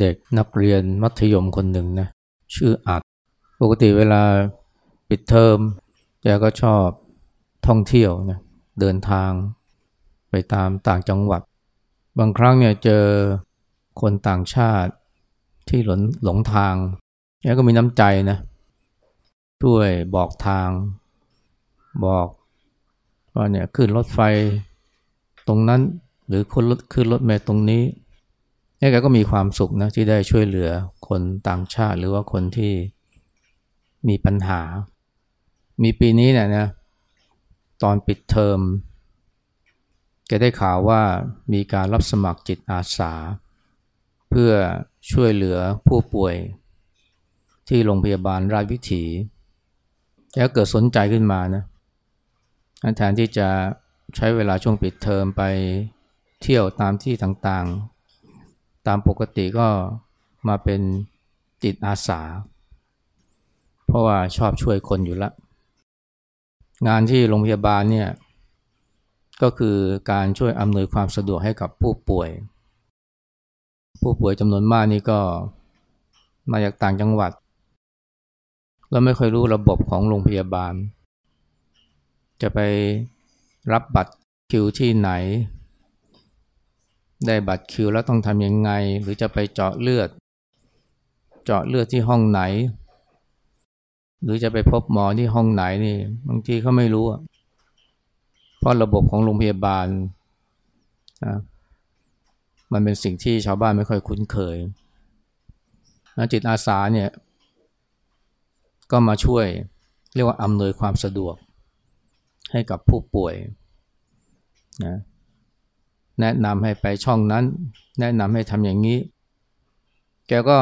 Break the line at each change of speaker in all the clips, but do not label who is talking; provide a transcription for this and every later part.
เด็กนักเรียนมัธยมคนหนึ่งนะชื่ออัด ปกติเวลาปิดเทอมแกก็ชอบท่องเที่ยวนะเดินทางไปตามต่างจังหวัด บางครั้งเนี่ยเจอคนต่างชาติที่หลงหลงทางแกก็มีน้ำใจนะช่วยบอกทาง บอกว่าเนี่ยขึ้นรถไฟตรงนั้นหรือขึ้นรถขึ้นรถเมล์ตรงนี้ แกก็มีความสุขนะที่ได้ช่วยเหลือคนต่างชาติหรือว่าคนที่มีปัญหา มีปีนี้เนี่ยนะตอนปิดเทอมแกได้ข่าวว่ามีการรับสมัครจิตอาสา เพื่อช่วยเหลือผู้ป่วย ที่โรงพยาบาลราชวิถีแกเกิดสนใจขึ้นมานะแทนที่จะใช้เวลาช่วงปิดเทอมไปเที่ยวตามที่ต่าง ตามปกติก็มาเป็นจิตอาสา เพราะว่าชอบช่วยคนอยู่ละ งานที่โรงพยาบาลเนี่ยก็คือการช่วยอำนวยความสะดวกให้กับผู้ป่วย ผู้ป่วยจำนวนมากนี่ก็มาจากต่างจังหวัดเราไม่เคยรู้ระบบของโรงพยาบาล จะไปรับบัตรคิวที่ไหน ได้บัตรคิวแล้วต้องทำยังไง หรือจะไปเจาะเลือด เจาะเลือดที่ห้องไหน หรือจะไปพบหมอที่ห้องไหนนี่บางทีเขาไม่รู้เพราะระบบของโรงพยาบาลมันเป็นสิ่งที่ชาวบ้านไม่ค่อยคุ้นเคยจิตอาสาเนี่ย ก็มาช่วยเรียกว่าอำนวยความสะดวกให้กับผู้ป่วยนะ แนะนำให้ไปช่องนั้น แนะนำให้ทำอย่างนี้ แกก็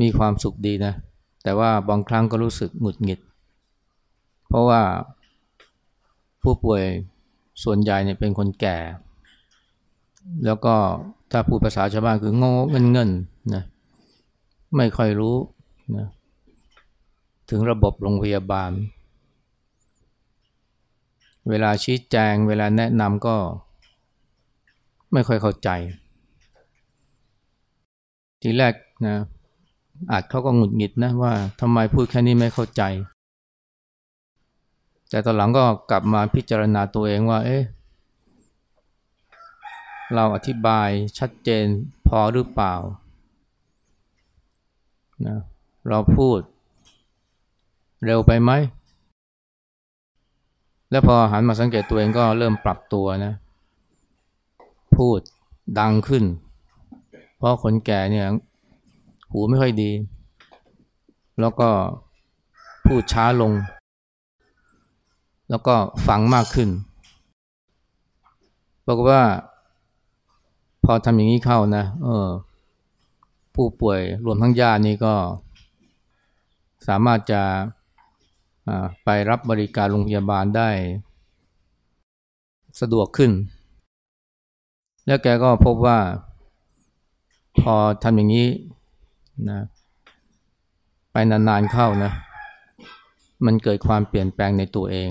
มีความสุขดีนะ แต่ว่าบางครั้งก็รู้สึกหงุดหงิด เพราะว่าผู้ป่วยส่วนใหญ่เนี่ยเป็นคนแก่ แล้วก็ถ้าพูดภาษาชาวบ้านคือโง่เงินเงินนะไม่ค่อยรู้นะถึงระบบโรงพยาบาล เวลาชี้แจง เวลาแนะนำก็ไม่ค่อยเข้าใจ ทีแรกนะอาจเขาก็หงุดหงิดนะว่าทำไมพูดแค่นี้ไม่เข้าใจ แต่ตอนหลังก็กลับมาพิจารณาตัวเองว่า เอ๊ะเราอธิบายชัดเจนพอหรือเปล่านะเราพูดเร็วไปไหม แล้วพอหันมาสังเกตตัวเองก็เริ่มปรับตัวนะ พูดดังขึ้น เพราะคนแก่เนี่ย หูไม่ค่อยดี แล้วก็พูดช้าลง แล้วก็ฟังมากขึ้นบอกว่า พอทำอย่างนี้เข้านะ เออ ผู้ป่วยรวมทั้งญาตินี่ก็สามารถจะ ไปรับบริการโรงพยาบาลได้ สะดวกขึ้น แล้วแกก็พบว่า พอทำอย่างนี้นะไปนานๆเข้านะ มันเกิดความเปลี่ยนแปลงในตัวเอง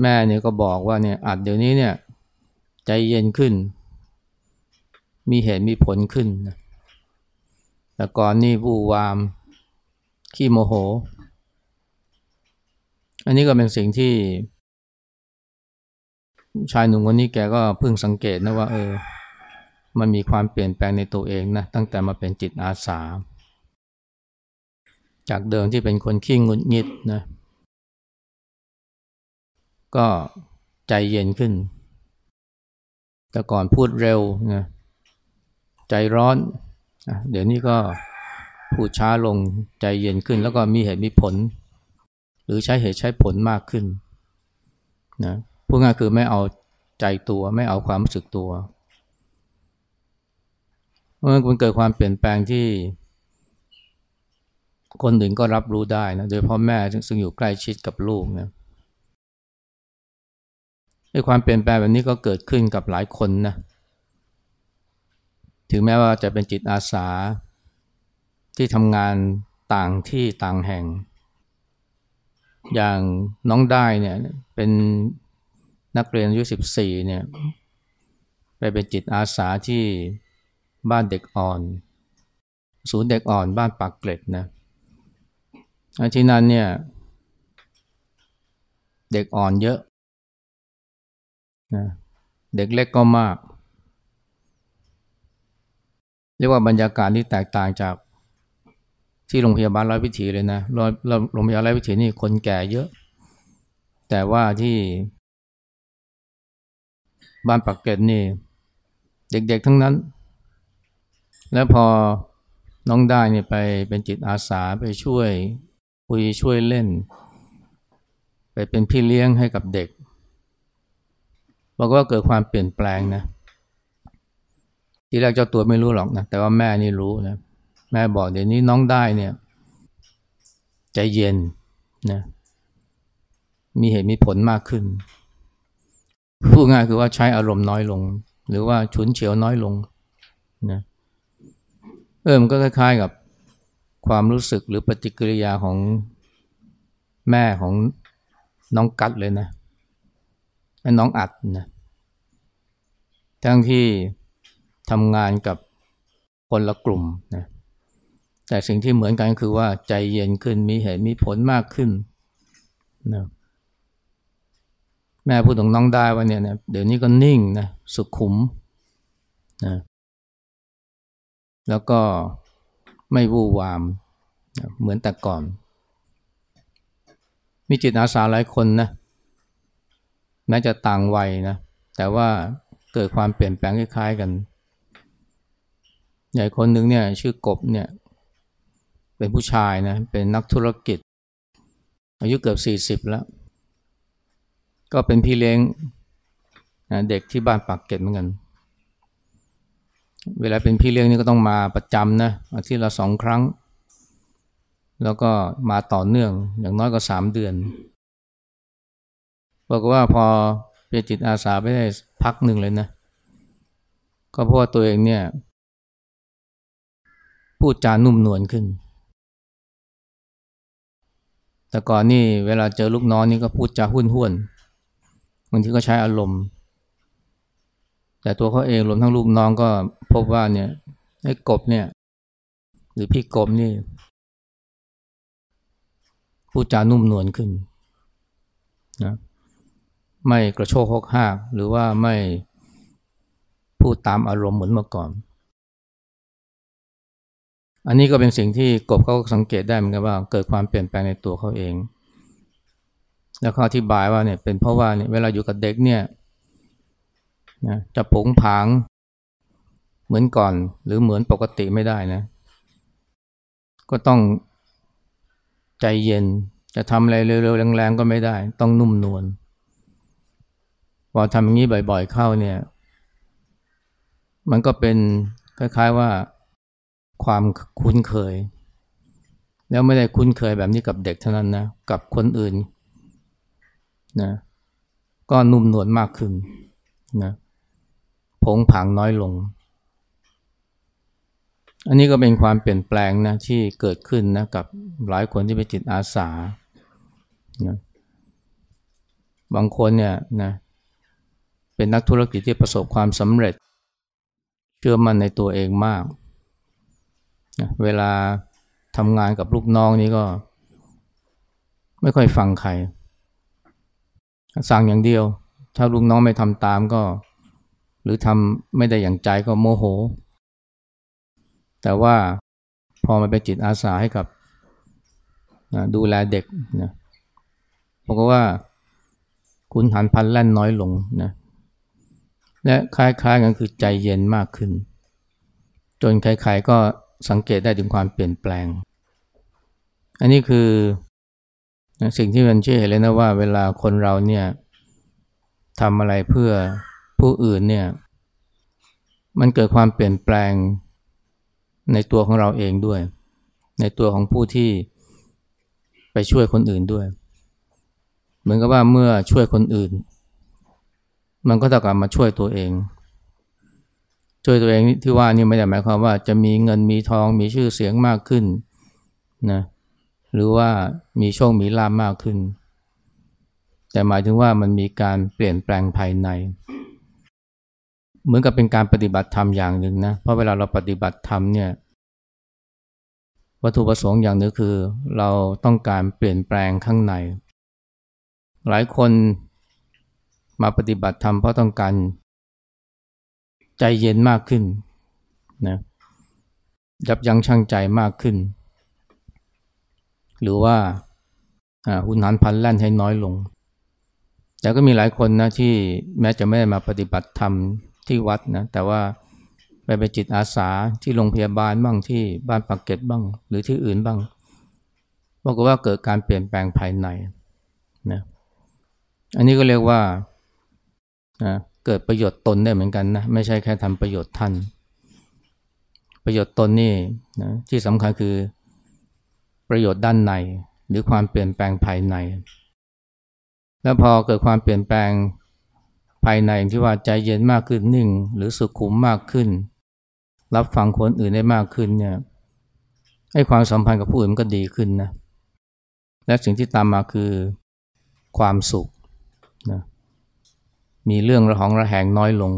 แม่เนี่ยก็บอกว่าเนี่ยอาจเดี๋ยวนี้เนี่ยใจเย็นขึ้น มีเหตุมีผลขึ้นนะแต่ก่อนนี่วูวาม ขี้โมโห อันนี้ก็เป็นสิ่งที่ ชายหนุ่มคนนี้แกก็เพิ่งสังเกตนะว่า เออ มันมีความเปลี่ยนแปลงในตัวเองนะตั้งแต่มาเป็นจิตอาสา จากเดิมที่เป็นคนขี้งุนงิดนะ ก็ใจเย็นขึ้น แต่ก่อนพูดเร็วนะใจร้อนเดี๋ยวนี้ก็พูดช้าลงใจเย็นขึ้น แล้วก็มีเหตุมีผล รือใช้เหตุใช้ผลมากขึ้นนะพูดง่ายคือไม่เอาใจตัวไม่เอาความรู้สึกตัวเมื่อมันเกิดความเปลี่ยนแปลงที่ คนอื่นก็รับรู้ได้นะโดยพ่อแม่ซึ่งอยู่ใกล้ชิดกับลูกนะไอ้ความเปลี่ยนแปลงแบบนี้ก็เกิดขึ้นกับหลายคนนะถึงแม้ว่าจะเป็นจิตอาสาที่ทำงานต่างที่ต่างแห่ง อย่างน้องได้เนี่ยเป็นนักเรียนอายุสิบสี่เนี่ยไปเป็นจิตอาสาที่บ้านเด็กอ่อน ศูนย์เด็กอ่อนบ้านปากเกร็ดนะที่นั่นเนี่ย เด็กอ่อนเยอะนะเด็กเล็กก็มาก เรียกว่าบรรยากาศที่แตกต่างจาก ที่โรงพยาบาลร้อยวิถีเลยนะร้อยโรงพยาบาลร้อยวิถีนี่คนแก่เยอะ แต่ว่าที่ บ้านปักเกร็ดนี่ เด็กๆทั้งนั้น แล้วพอน้องได้เนี่ยไปเป็นจิตอาสาไปช่วยคุยช่วยเล่น ไปเป็นพี่เลี้ยงให้กับเด็กบอกว่าเกิดความเปลี่ยนแปลงนะ ทีแรกเจ้าตัวไม่รู้หรอกนะ แต่ว่าแม่นี่รู้นะ แม่บอกเดี๋ยวนี้น้องได้เนี่ย ใจเย็นนะมีเหตุมีผลมากขึ้น พูดง่ายคือว่าใช้อารมณ์น้อยลง หรือว่าฉุนเฉียวน้อยลงนะเออมันก็คล้ายๆกับความรู้สึกหรือปฏิกิริยาของแม่ของน้องกัดเลยนะน้องอัดนะทั้งที่ทำงานกับคนละกลุ่มนะ แต่สิ่งที่เหมือนกันคือว่าใจเย็นขึ้นมีเหตุมีผลมากขึ้นนะแม่พูดถึงน้องได้ว่าเนี่ยนะเดี๋ยวนี้ก็นิ่งนะสุขุมนะแล้วก็ไม่วู่วามนะเหมือนแต่ก่อน มีจิตอาสาหลายคนนะแม้จะต่างวัยนะแต่ว่าเกิดความเปลี่ยนแปลงคล้ายๆกันใหญ่คนหนึ่งเนี่ยชื่อกบเนี่ย เป็นผู้ชายนะ เป็นนักธุรกิจ อายุเกือบสี่สิบแล้ว ก็เป็นพี่เลี้ยงนะเด็กที่บ้านปากเก็ตเหมือนกัน เวลาเป็นพี่เลี้ยงนี่ก็ต้องมาประจำนะอาทิตย์ละสองครั้ง แล้วก็มาต่อเนื่องอย่างน้อยก็สามเดือนบอกว่าพอเป็นจิตอาสาไปได้พักหนึ่งเลยนะ ก็เพราะว่าตัวเองเนี่ย พูดจานุ่มนวลขึ้น แต่ก่อนนี่เวลาเจอลูกน้องนี่ก็พูดจาหุ่นหุ่นบางทีก็ใช้อารมณ์ แต่ตัวเขาเองรวมทั้งลูกน้องก็พบว่าเนี่ยไอ้กบเนี่ย หรือพี่กบนี่พูดจานุ่มนวลขึ้นนะไม่กระโชกหกหักหรือว่าไม่พูดตามอารมณ์เหมือนเมื่อก่อน อันนี้ก็เป็นสิ่งที่กบเขาสังเกตได้เหมือนกันว่า เกิดความเปลี่ยนแปลงในตัวเขาเอง แล้วเขาอธิบายว่าเนี่ยเป็นเพราะว่าเนี่ยเวลาอยู่กับเด็กเนี่ยนะจะผงผางเหมือนก่อน หรือเหมือนปกติไม่ได้นะ ก็ต้องใจเย็นจะทำอะไรเร็วๆแรงๆก็ไม่ได้ ต้องนุ่มนวลพอทำอย่างนี้บ่อยๆเข้าเนี่ย มันก็เป็นคล้ายๆว่า ความคุ้นเคย แล้วไม่ได้คุ้นเคยแบบนี้กับเด็กเท่านั้นนะ กับคนอื่นนะก็นุ่มนวลมากขึ้นนะผงผางน้อยลง อันนี้ก็เป็นความเปลี่ยนแปลงนะที่เกิดขึ้นนะกับหลายคนที่เป็นจิตอาสานะบางคนเนี่ยนะเป็นนักธุรกิจที่ประสบความสำเร็จ เชื่อมั่นในตัวเองมาก เวลาทำงานกับลูกน้องนี่ก็ ไม่ค่อยฟังใคร สั่งอย่างเดียว ถ้าลูกน้องไม่ทำตามก็ หรือทำไม่ได้อย่างใจก็โมโห แต่ว่าพอมาเป็นจิตอาสาให้กับดูแลเด็กนะบอกว่าคุณหันพันแล่นน้อยลงนะและคล้ายๆกันคือใจเย็นมากขึ้น จนใครๆก็ สังเกตได้ถึงความเปลี่ยนแปลง อันนี้คือสิ่งที่มันเชื่อเลยนะว่าเวลาคนเราเนี่ยทำอะไรเพื่อผู้อื่นเนี่ย มันเกิดความเปลี่ยนแปลงในตัวของเราเองด้วย ในตัวของผู้ที่ไปช่วยคนอื่นด้วย เหมือนกับว่าเมื่อช่วยคนอื่น มันก็ต้องกลับมาช่วยตัวเอง ช่วยตัวเองที่ว่านี่ไม่ได้หมายความว่าจะมีเงินมีทองมีชื่อเสียงมากขึ้นนะหรือว่ามีโชคมีลาภมากขึ้น แต่หมายถึงว่ามันมีการเปลี่ยนแปลงภายใน เหมือนกับเป็นการปฏิบัติธรรมอย่างหนึ่งนะเพราะเวลาเราปฏิบัติธรรมเนี่ยวัตถุประสงค์อย่างนึงคือ เราต้องการเปลี่ยนแปลงข้างใน หลายคนมาปฏิบัติธรรมเพราะต้องการ ใจเย็นมากขึ้นนะยับยั้งชั่งใจมากขึ้น หรือว่าหุนหันพันแล่นให้น้อยลง แต่ก็มีหลายคนนะที่แม้จะไม่ได้มาปฏิบัติธรรมที่วัดนะแต่ว่าไปไปจิตอาสาที่โรงพยาบาลบ้างที่บ้านปากเกร็ดบ้าง หรือที่อื่นบ้างบอกว่าเกิดการเปลี่ยนแปลงภายในนะอันนี้ก็เรียกว่านะ เกิดประโยชน์ตนได้เหมือนกันนะไม่ใช่แค่ทำประโยชน์ท่าน ประโยชน์ตนนี่นะที่สำคัญคือประโยชน์ด้านใน หรือความเปลี่ยนแปลงภายใน แล้วพอเกิดความเปลี่ยนแปลงภายในที่ว่าใจเย็นมากขึ้นนิ่ง หรือสุขุมมากขึ้น รับฟังคนอื่นได้มากขึ้นเนี่ยให้ความสัมพันธ์กับผู้อื่นก็ดีขึ้นนะและสิ่งที่ตามมาคือความสุขนะ มีเรื่องระหองระแหงน้อยลง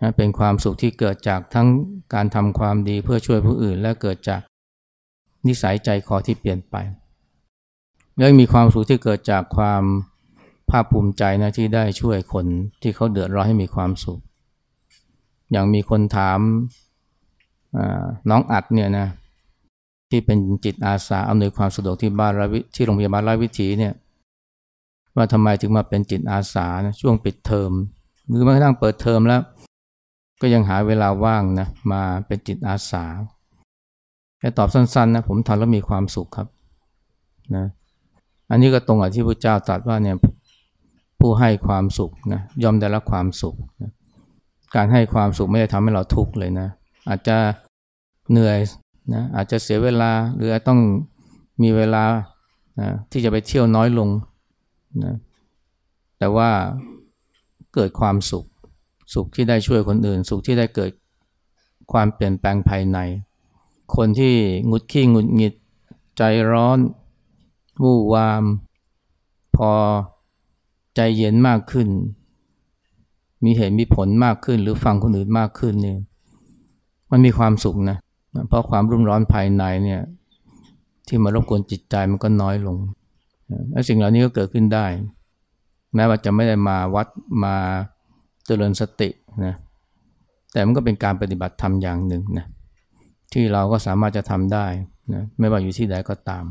นะเป็นความสุขที่เกิดจากทั้งการทำความดีเพื่อช่วยผู้อื่น และเกิดจากนิสัยใจคอที่เปลี่ยนไป แล้วมีความสุขที่เกิดจากความภาคภูมิใจนะที่ได้ช่วยคนที่เขาเดือดร้อนให้มีความสุข อย่างมีคนถามน้องอัดเนี่ยนะที่เป็นจิตอาสาอำนวยความสะดวกที่บ้านที่โรงพยาบาลราชวิถีเนี่ย ว่าทำไมถึงมาเป็นจิตอาสานะช่วงปิดเทอมหรือแม้กระทั่งเปิดเทอมแล้ว ก็ยังหาเวลาว่างนะมาเป็นจิตอาสาแค่ตอบสั้นๆนะผมทำแล้วมีความสุขครับนะอันนี้ก็ตรงกับที่พระเจ้าตรัสว่าเนี่ยผู้ให้ความสุขนะย่อมได้รับความสุขนะการให้ความสุขไม่ได้ทำให้เราทุกข์เลยนะ อาจจะเหนื่อยนะอาจจะเสียเวลาหรือต้องมีเวลานะที่จะไปเที่ยวน้อยลง นะแต่ว่าเกิดความสุข สุขที่ได้ช่วยคนอื่น สุขที่ได้เกิดความเปลี่ยนแปลงภายใน คนที่งุดขี้งุดหงิด ใจร้อน วู่วาม พอใจเย็นมากขึ้น มีเหตุมีผลมากขึ้น หรือฟังคนอื่นมากขึ้นเนี่ยมันมีความสุขนะ เพราะความรุ่มร้อนภายในเนี่ยที่มารบกวนจิตใจมันก็น้อยลง และสิ่งเหล่านี้ก็เกิดขึ้นได้ แม้ว่าจะไม่ได้มาวัดมาเจริญสตินะแต่มันก็เป็นการปฏิบัติธรรมอย่างหนึ่งนะที่เราก็สามารถจะทำได้นะไม่ว่าอยู่ที่ใดก็ตาม